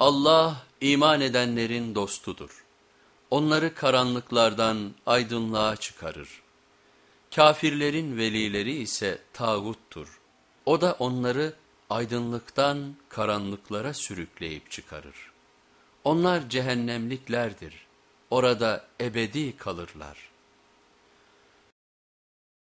Allah iman edenlerin dostudur. Onları karanlıklardan aydınlığa çıkarır. Kafirlerin velileri ise tağuttur. O da onları aydınlıktan karanlıklara sürükleyip çıkarır. Onlar cehennemliklerdir. Orada ebedi kalırlar.